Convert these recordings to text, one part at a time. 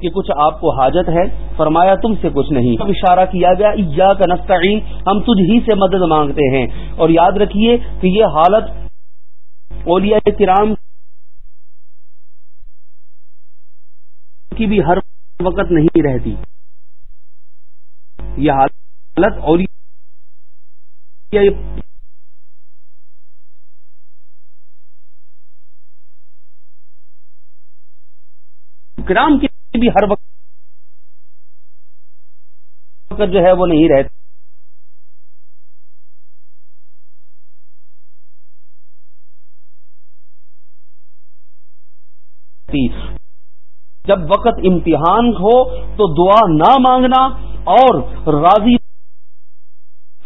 کہ کچھ آپ کو حاجت ہے، فرمایا تم سے کچھ نہیں۔ اب اشارہ کیا گیا کا نستعین ہم تجھ ہی سے مدد مانگتے ہیں۔ اور یاد رکھیے کہ یہ حالت اولیاء کرام کی بھی ہر وقت نہیں رہتی۔ یہ حالت اولیاء کرام کی بھی ہر وقت جو ہے وہ نہیں رہتا۔ جب وقت امتحان ہو تو دعا نہ مانگنا اور راضی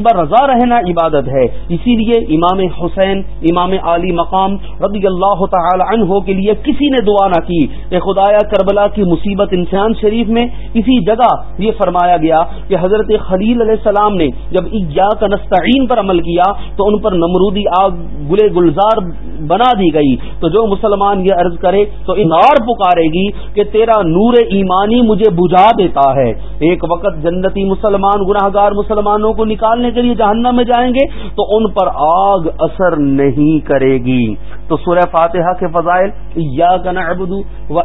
رضا رہنا عبادت ہے۔ اسی لیے امام حسین، امام علی مقام رضی اللہ تعالی عنہ کے لیے کسی نے دعا نہ کی۔ کہ خدایا کربلا کی مصیبت انسان شریف میں اسی جگہ یہ فرمایا گیا کہ حضرت خلیل علیہ السلام نے جب اجا کا نستعین پر عمل کیا تو ان پر نمرودی آگ گلے گلزار بنا دی گئی۔ تو جو مسلمان یہ عرض کرے تو انار پکارے گی کہ تیرا نور ایمانی مجھے بجھا دیتا ہے۔ ایک وقت جنتی مسلمان گناہ گار مسلمانوں کو نکالنے کے لیے جہنم میں جائیں گے، تو ان پر آگ اثر نہیں کرے گی۔ تو سورہ فاتحہ کے فضائل کا نعبد و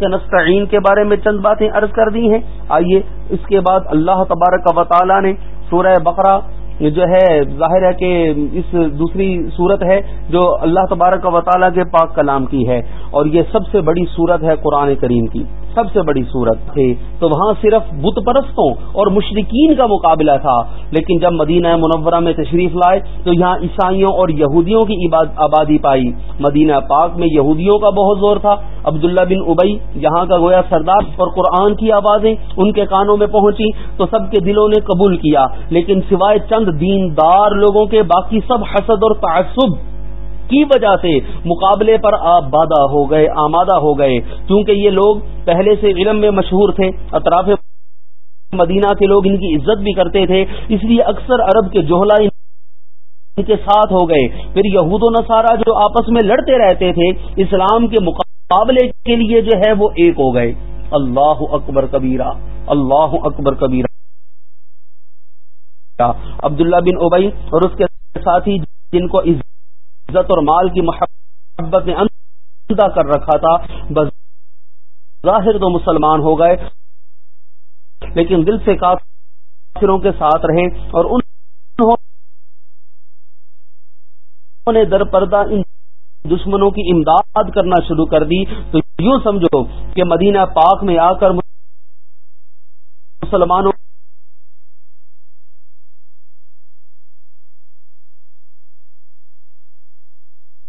کا نستعین کے بارے میں چند باتیں عرض کر دی ہیں۔ آئیے اس کے بعد اللہ تبارک و تعالی نے سورہ بقرہ جو ہے، ظاہر ہے کہ اس دوسری صورت ہے جو اللہ تبارک و تعالیٰ کے پاک کلام کی ہے۔ اور یہ سب سے بڑی صورت ہے قرآن کریم کی۔ سب سے بڑی صورت تھی۔ تو وہاں صرف بت پرستوں اور مشرقین کا مقابلہ تھا۔ لیکن جب مدینہ منورہ میں تشریف لائے، تو یہاں عیسائیوں اور یہودیوں کی آبادی پائی۔ مدینہ پاک میں یہودیوں کا بہت زور تھا۔ عبداللہ بن ابئی یہاں کا گویا سردار اور قرآن کی آوازیں ان کے کانوں میں پہنچی تو سب کے دلوں نے قبول کیا۔ لیکن سوائے چند دیندار لوگوں کے، باقی سب حسد اور تعصب کی وجہ سے مقابلے پر آبادہ ہو گئے، آمادہ ہو گئے؟ کیونکہ یہ لوگ پہلے سے علم میں مشہور تھے، اطراف مدینہ کے لوگ ان کی عزت بھی کرتے تھے، اس لیے اکثر عرب کے جوہلا ان کے ساتھ ہو گئے۔ پھر یہود و نصارہ جو آپس میں لڑتے رہتے تھے، اسلام کے مقابلے کے لیے جو ہے وہ ایک ہو گئے۔ اللہ اکبر کبیرہ، اللہ اکبر کبیرہ۔ عبداللہ بن اوبئی اور اس کے ساتھی جن کو عزت اور مال کی محبت نے اندھا کر رکھا تھا۔ بس ظاہر تو مسلمان ہو گئے، لیکن دل سے کافروں کے ساتھ رہے اور انہوں نے در پردہ ان دشمنوں کی امداد کرنا شروع کر دی۔ تو یوں سمجھو کہ مدینہ پاک میں آ کر مسلمانوں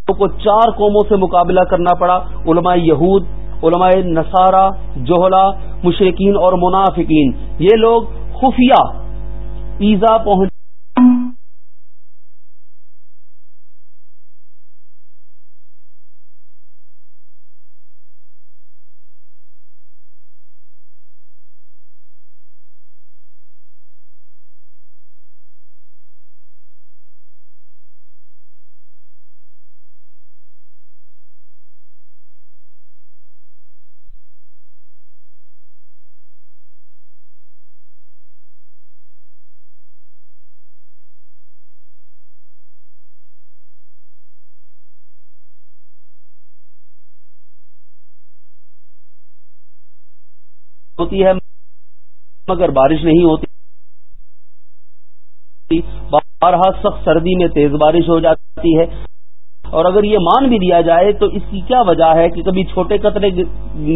کو چار قوموں سے مقابلہ کرنا پڑا، علماء یہود، علماء نصارہ جوہلا مشرقین اور منافقین۔ یہ لوگ خفیہ ایزا پہنچ ہوتی ہے، مگر بارش نہیں ہوتی۔ بارہ سخت سردی میں تیز بارش ہو جاتی ہے۔ اور اگر یہ مان بھی دیا جائے تو اس کی کیا وجہ ہے کہ کبھی چھوٹے قطرے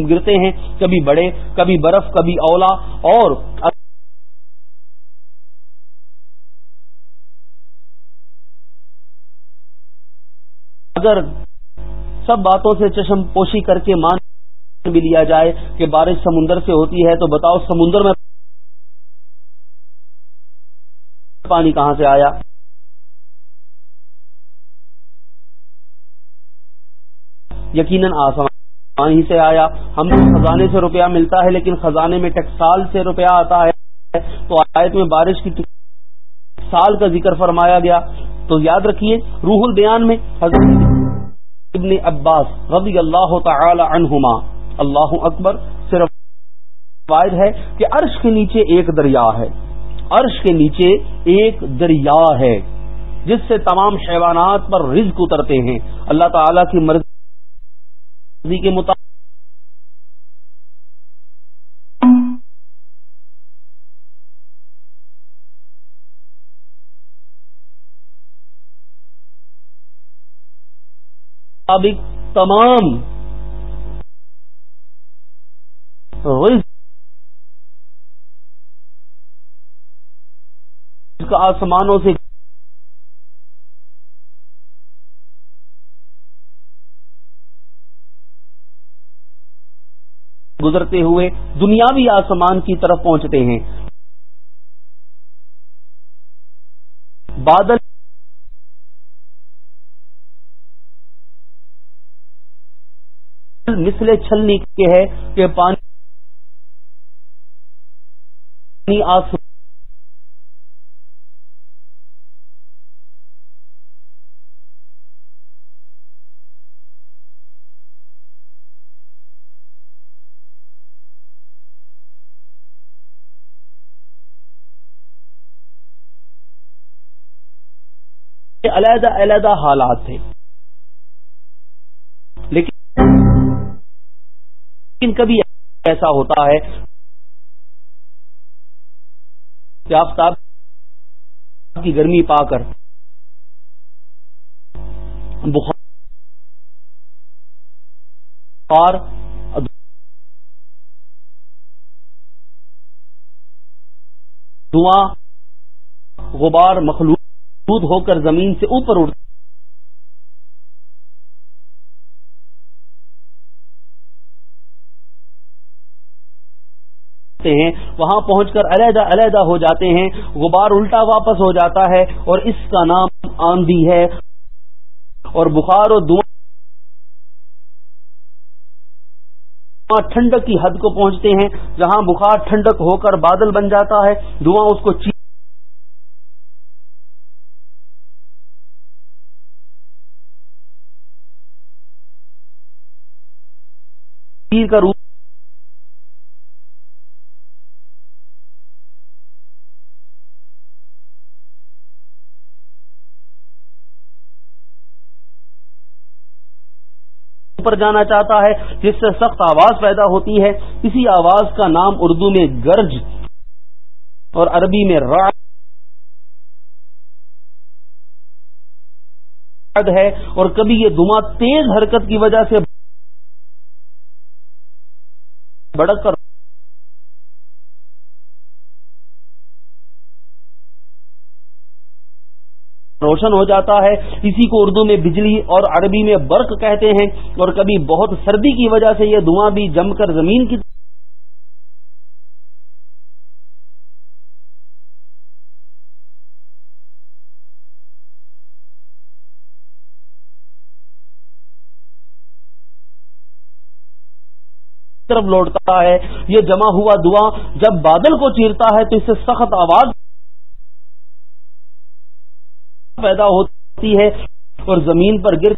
گرتے ہیں، کبھی بڑے، کبھی برف، کبھی اولا۔ اور اگر سب باتوں سے چشم پوشی کر کے مان بھی لیا جائے کہ بارش سمندر سے ہوتی ہے تو بتاؤ سمندر میں پانی کہاں سے آیا؟ یقیناً آسمان ہی سے آیا۔ ہم کو خزانے سے روپیہ ملتا ہے لیکن خزانے میں ٹیکسال سے روپیہ آتا ہے۔ تو آیت میں بارش کی سال کا ذکر فرمایا گیا۔ تو یاد رکھیے، روح البیان میں حضرت ابن عباس رضی اللہ تعالی عنہما اللہ اکبر صرف روایت ہے کہ عرش کے نیچے ایک دریا ہے۔ عرش کے نیچے ایک دریا ہے، جس سے تمام حیوانات پر رزق اترتے ہیں۔ اللہ تعالی کی مرضی کے مطابق تمام آسمانوں سے گزرتے ہوئے دنیاوی آسمان کی طرف پہنچتے ہیں۔ بادل مسلے چھلنی کے ہے کہ پانی آسمان علیحدہ علیحدہ حالات تھے۔ لیکن کبھی ایسا ہوتا ہے کہ آفتاب کی گرمی پا کر بخار دعاں غبار مخلوط ہو کر زمین سے اوپر اٹھتے ہیں، وہاں پہنچ کر علیحدہ علیحدہ ہو جاتے ہیں، غبار الٹا واپس ہو جاتا ہے اور اس کا نام آندھی ہے۔ اور بخار اور دعا ٹھنڈک کی حد کو پہنچتے ہیں، جہاں بخار ٹھنڈک ہو کر بادل بن جاتا ہے، دھواں اس کو کا روپ پر جانا چاہتا ہے، جس سے سخت آواز پیدا ہوتی ہے۔ اسی آواز کا نام اردو میں گرج اور عربی میں راڈ ہے۔ اور کبھی یہ دما تیز حرکت کی وجہ سے بڑک کر روشن ہو جاتا ہے۔ اسی کو اردو میں بجلی اور عربی میں برق کہتے ہیں۔ اور کبھی بہت سردی کی وجہ سے یہ دھواں بھی جم کر زمین کی طرف لوٹتا ہے۔ یہ جمع ہوا دعا جب بادل کو چیرتا ہے تو اس سے سخت آواز پیدا ہوتی ہے اور زمین پر گر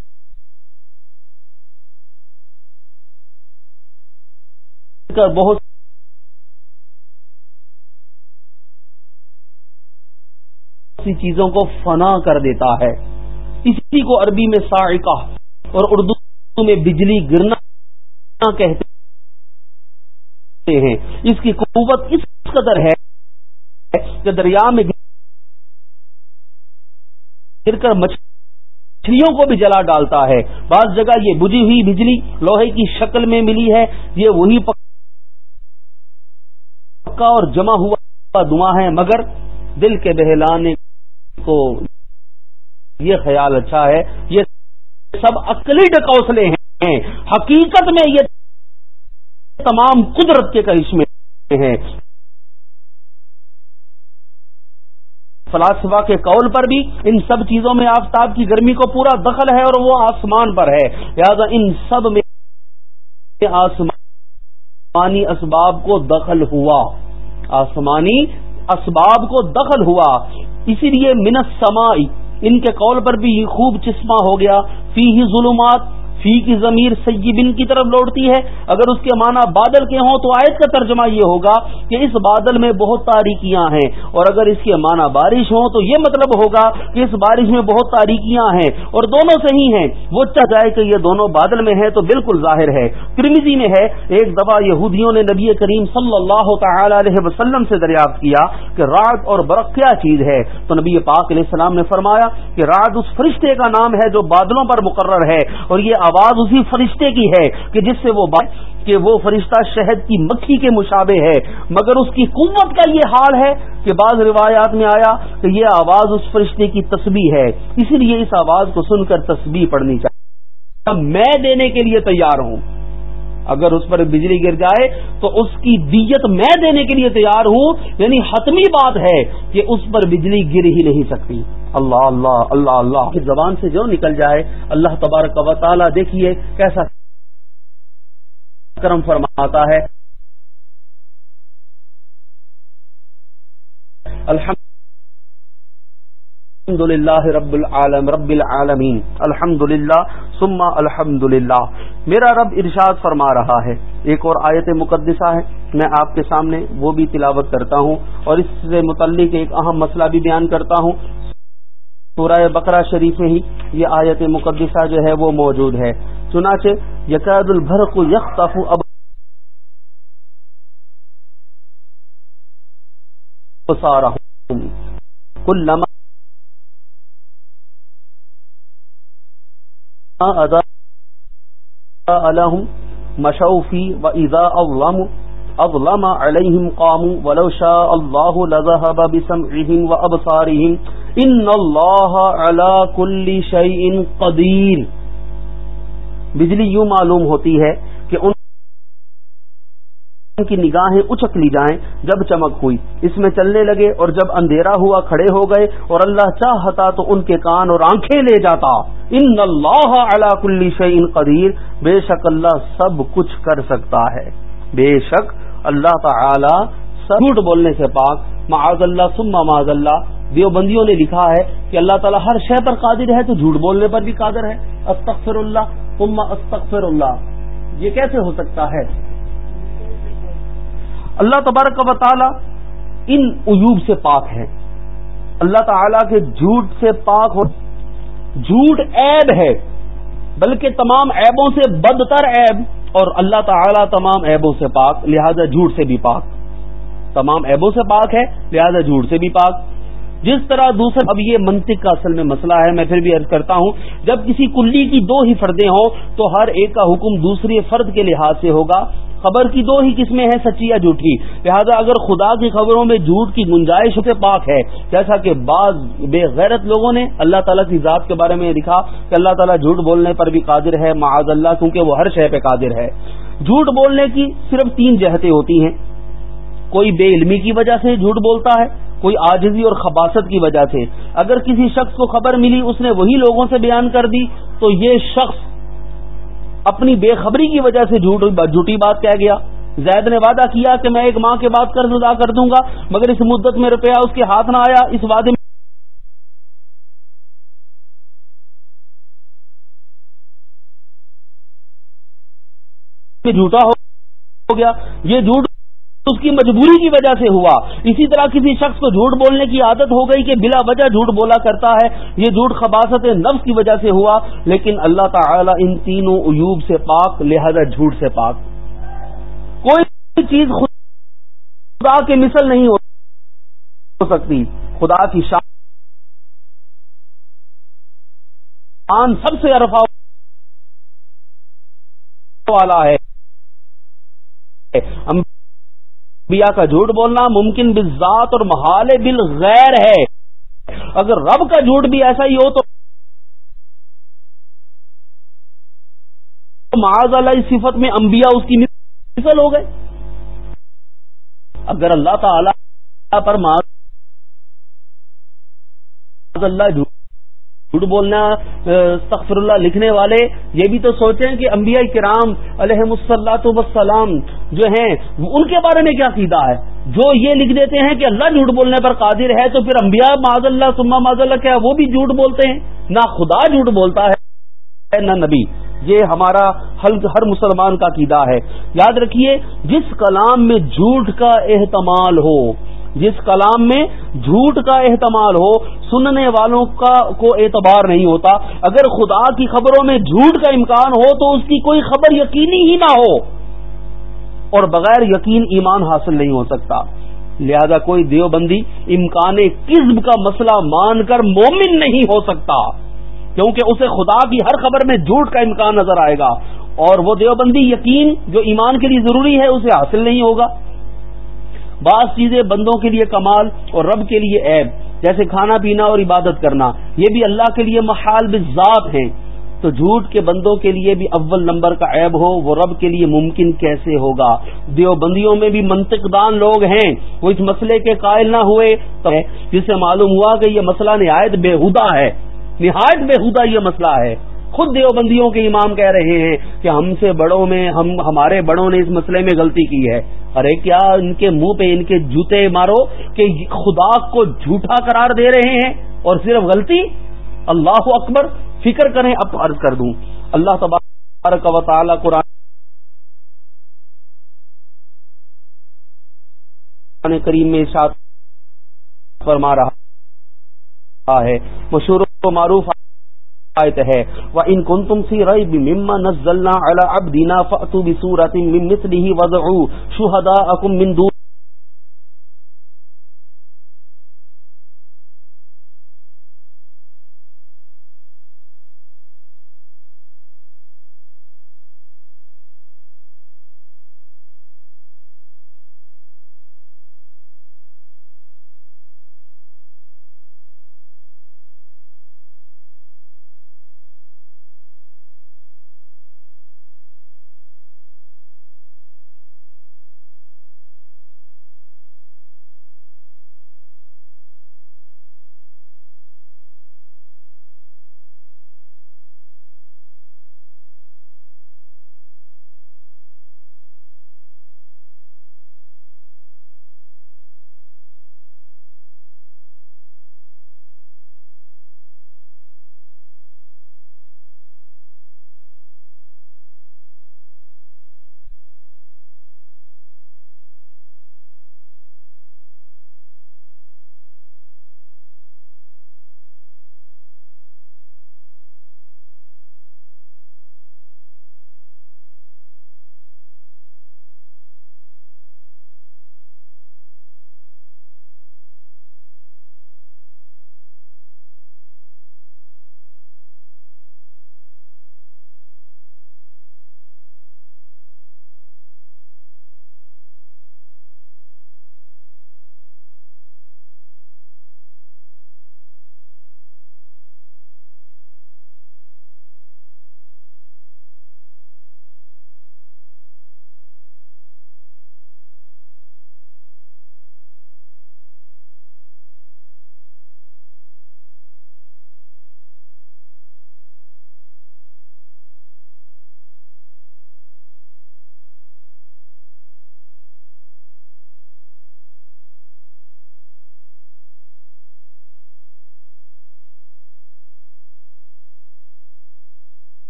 کر بہت سی چیزوں کو فنا کر دیتا ہے۔ اسی کو عربی میں سائقہ اور اردو میں بجلی گرنا کہتے ہیں۔ اس کی قوت اس قدر ہے کہ دریا میں گر کر مچھلیوں کو بھی جلا ڈالتا ہے۔ بعض جگہ یہ بجھی ہوئی بجلی لوہے کی شکل میں ملی ہے۔ یہ وہی پکا اور جمع ہوا دعا ہے، مگر دل کے بہلانے کو یہ خیال اچھا ہے۔ یہ سب عقلی ڈکوسلے ہیں۔ حقیقت میں یہ تمام قدرت کے کرشمے ہیں۔ فلاسفہ کے قول پر بھی ان سب چیزوں میں آفتاب کی گرمی کو پورا دخل ہے اور وہ آسمان پر ہے۔ لہذا ان سب میں آسمانی اسباب کو دخل ہوا۔ آسمانی اسباب کو دخل ہوا۔ اسی لیے منت سمائی ان کے قول پر بھی خوب چشمہ ہو گیا۔ فی ہی ظلمات فی کی ضمیر سیبن کی طرف لوٹتی ہے۔ اگر اس کے معنی بادل کے ہوں تو آیت کا ترجمہ یہ ہوگا کہ اس بادل میں بہت تاریکیاں ہیں۔ اور اگر اس کے معنی بارش ہوں تو یہ مطلب ہوگا کہ اس بارش میں بہت تاریکیاں ہیں۔ اور دونوں صحیح ہیں۔ وہ چاہ جائے کہ یہ دونوں بادل میں ہے تو بالکل ظاہر ہے۔ ترمیزی میں ہے، ایک دفعہ یہودیوں نے نبی کریم صلی اللہ تعالی علیہ وسلم سے دریافت کیا کہ رات اور برق کیا چیز ہے۔ تو نبی پاک علیہ السلام نے فرمایا کہ رات اس فرشتے کا نام ہے جو بادلوں پر مقرر ہے۔ اور یہ آواز اسی فرشتے کی ہے کہ جس سے وہ بات کہ وہ فرشتہ شہد کی مکھی کے مشابے ہے۔ مگر اس کی قوت کا یہ حال ہے کہ بعض روایات میں آیا کہ یہ آواز اس فرشتے کی تسبیح ہے۔ اسی لیے اس آواز کو سن کر تسبیح پڑھنی چاہیے۔ میں دینے کے لیے تیار ہوں۔ اگر اس پر بجلی گر جائے تو اس کی دیت میں دینے کے لیے تیار ہوں۔ یعنی حتمی بات ہے کہ اس پر بجلی گر ہی نہیں سکتی۔ اللہ اللہ اللہ اللہ۔ زبان سے جو نکل جائے، اللہ تبارک و تعالی دیکھیے کیسا کرم فرماتا ہے۔ الحمد الحمد للہ رب العالم رب العالمین. الحمد للہ سما الحمد للہ میرا رب ارشاد فرما رہا ہے۔ ایک اور آیت مقدسہ ہے۔ میں آپ کے سامنے وہ بھی تلاوت کرتا ہوں اور اس سے متعلق ایک اہم مسئلہ بھی بیان کرتا ہوں۔ سورہ بقرہ شریف میں ہی یہ آیت مقدسہ جو ہے وہ موجود ہے۔ چنانچہ یقید البر کو اب سارا کل لمحہ ادا الحم مشوفی و اذا اظلم اظلم علیہم قاموا ولو شاء اللہ لذهب بسمعهم وابصارهم ان اللہ على كل شيء قدیر بجلی یوں معلوم ہوتی ہے کی نگاہیں اچک لی جائیں جب چمک ہوئی۔ اس میں چلنے لگے اور جب اندھیرا ہوا، کھڑے ہو گئے اور اللہ چاہتا تو ان کے کان اور آنکھیں لے جاتا۔ ان اللہ علا کلی شعین قدیر، بے شک اللہ سب کچھ کر سکتا ہے۔ بے شک اللہ تعالی جھوٹ بولنے سے پاک۔ معاذ اللہ سما معاذ اللہ۔ دیوبندیوں نے لکھا ہے کہ اللہ تعالیٰ ہر شے پر قادر ہے تو جھوٹ بولنے پر بھی قادر ہے۔ استغفر اللہ استغفر اللہ۔ یہ کیسے ہو سکتا ہے؟ اللہ تبارک و تعالی ان عیوب سے پاک ہے اللہ تعالی کے جھوٹ سے پاک ہو جھوٹ عیب ہے، بلکہ تمام عیبوں سے بدتر عیب اور اللہ تعالی تمام عیبوں سے پاک، لہذا جھوٹ سے بھی پاک۔ تمام عیبوں سے پاک ہے، لہذا جھوٹ سے بھی پاک۔ جس طرح دوسرا اب یہ منطق کا اصل میں مسئلہ ہے، میں پھر بھی عرض کرتا ہوں، جب کسی کلی کی دو ہی فردیں ہوں، تو ہر ایک کا حکم دوسرے فرد کے لحاظ سے ہوگا۔ خبر کی دو ہی قسمیں ہیں، سچی یا جھوٹھی۔ لہذا اگر خدا کی خبروں میں جھوٹ کی گنجائش سے پاک ہے، جیسا کہ بعض بے غیرت لوگوں نے اللہ تعالیٰ کی ذات کے بارے میں لکھا کہ اللہ تعالیٰ جھوٹ بولنے پر بھی قادر ہے، معاذ اللہ، کیونکہ وہ ہر شے پہ قادر ہے۔ جھوٹ بولنے کی صرف تین جہتیں ہوتی ہیں۔ کوئی بے علمی کی وجہ سے جھوٹ بولتا ہے کوئی آجزی اور خباست کی وجہ سے۔ اگر کسی شخص کو خبر ملی، اس نے وہی لوگوں سے بیان کر دی، تو یہ شخص اپنی بے خبری کی وجہ سے جھوٹی بات کہہ گیا۔ زید نے وعدہ کیا کہ میں ایک ماہ کے بعد قرض ادا کر دوں گا، مگر اس مدت میں روپیہ اس کے ہاتھ نہ آیا۔ اس وعدے میں جھوٹا ہو گیا۔ یہ جھوٹ اس کی مجبوری کی وجہ سے ہوا۔ اسی طرح کسی شخص کو جھوٹ بولنے کی عادت ہو گئی کہ بلا وجہ جھوٹ بولا کرتا ہے، یہ جھوٹ خباصت نفس کی وجہ سے ہوا، لیکن اللہ تعالی ان تینوں عیوب سے پاک، لہذا جھوٹ سے پاک۔ کوئی چیز خدا کے مثل نہیں ہو سکتی۔ خدا کی شان سب سے ارفا والا ہے۔ انبیاء کا جھوٹ بولنا ممکن بالذات اور محال بالغیر ہے۔ اگر رب کا جھوٹ بھی ایسا ہی ہو تو معاذ اللہ صفت میں انبیاء اس کی مثل ہو گئے۔ اگر اللہ تعالی پر معاذ اللہ جھوٹ جھوٹ بولنا تخر اللہ لکھنے والے، یہ بھی تو سوچیں کہ انبیاء کرام علیہ مسلط وسلام جو ہیں ان کے بارے میں کیا سیدھا ہے؟ جو یہ لکھ دیتے ہیں کہ اللہ جھوٹ بولنے پر قادر ہے، تو پھر انبیاء معذ اللہ سما معذ اللہ کیا وہ بھی جھوٹ بولتے ہیں؟ نہ خدا جھوٹ بولتا ہے، نہ نبی۔ یہ ہمارا ہر مسلمان کا قیدا ہے۔ یاد رکھیے، جس کلام میں جھوٹ کا احتمال ہو جس کلام میں جھوٹ کا احتمال ہو، سننے والوں کا کو اعتبار نہیں ہوتا۔ اگر خدا کی خبروں میں جھوٹ کا امکان ہو تو اس کی کوئی خبر یقینی ہی نہ ہو۔ اور بغیر یقین ایمان حاصل نہیں ہو سکتا۔ لہذا کوئی دیوبندی امکان قزب کا مسئلہ مان کر مومن نہیں ہو سکتا۔ کیونکہ اسے خدا کی ہر خبر میں جھوٹ کا امکان نظر آئے گا۔ اور وہ دیوبندی یقین جو ایمان کے لیے ضروری ہے، اسے حاصل نہیں ہوگا۔ بعض چیزیں بندوں کے لیے کمال اور رب کے لیے عیب، جیسے کھانا پینا اور عبادت کرنا، یہ بھی اللہ کے لیے محال بذات ہیں۔ تو جھوٹ کے بندوں کے لیے بھی اول نمبر کا عیب ہو، وہ رب کے لیے ممکن کیسے ہوگا؟ دیوبندیوں میں بھی منطق دان لوگ ہیں، وہ اس مسئلے کے قائل نہ ہوئے۔ تو جسے معلوم ہوا کہ یہ مسئلہ نہایت بےحدہ ہے۔ نہایت بےحدہ یہ مسئلہ ہے۔ خود دیوبندیوں کے امام کہہ رہے ہیں کہ ہم سے بڑوں میں، ہم، ہمارے بڑوں نے اس مسئلے میں غلطی کی ہے۔ ارے کیا ان کے منہ پہ ان کے جوتے مارو کہ خدا کو جھوٹا قرار دے رہے ہیں اور صرف غلطی؟ اللہ اکبر، فکر کریں، اب عرض کر دوں۔ اللہ تبارک و تعالی قرآن کریم میں ساتھ فرما رہا ہے۔ مشہور و معروف آیت ہے۔ وَإِن كُنتُمْ فِي رَيْبٍ مما نَزَّلْنَا عَلَى عَبْدِنَا فَأْتُوا بِسُورَةٍ مِّن مِّثْلِهِ وَادْعُوا شُهَدَاءَكُم مِّن دُونِ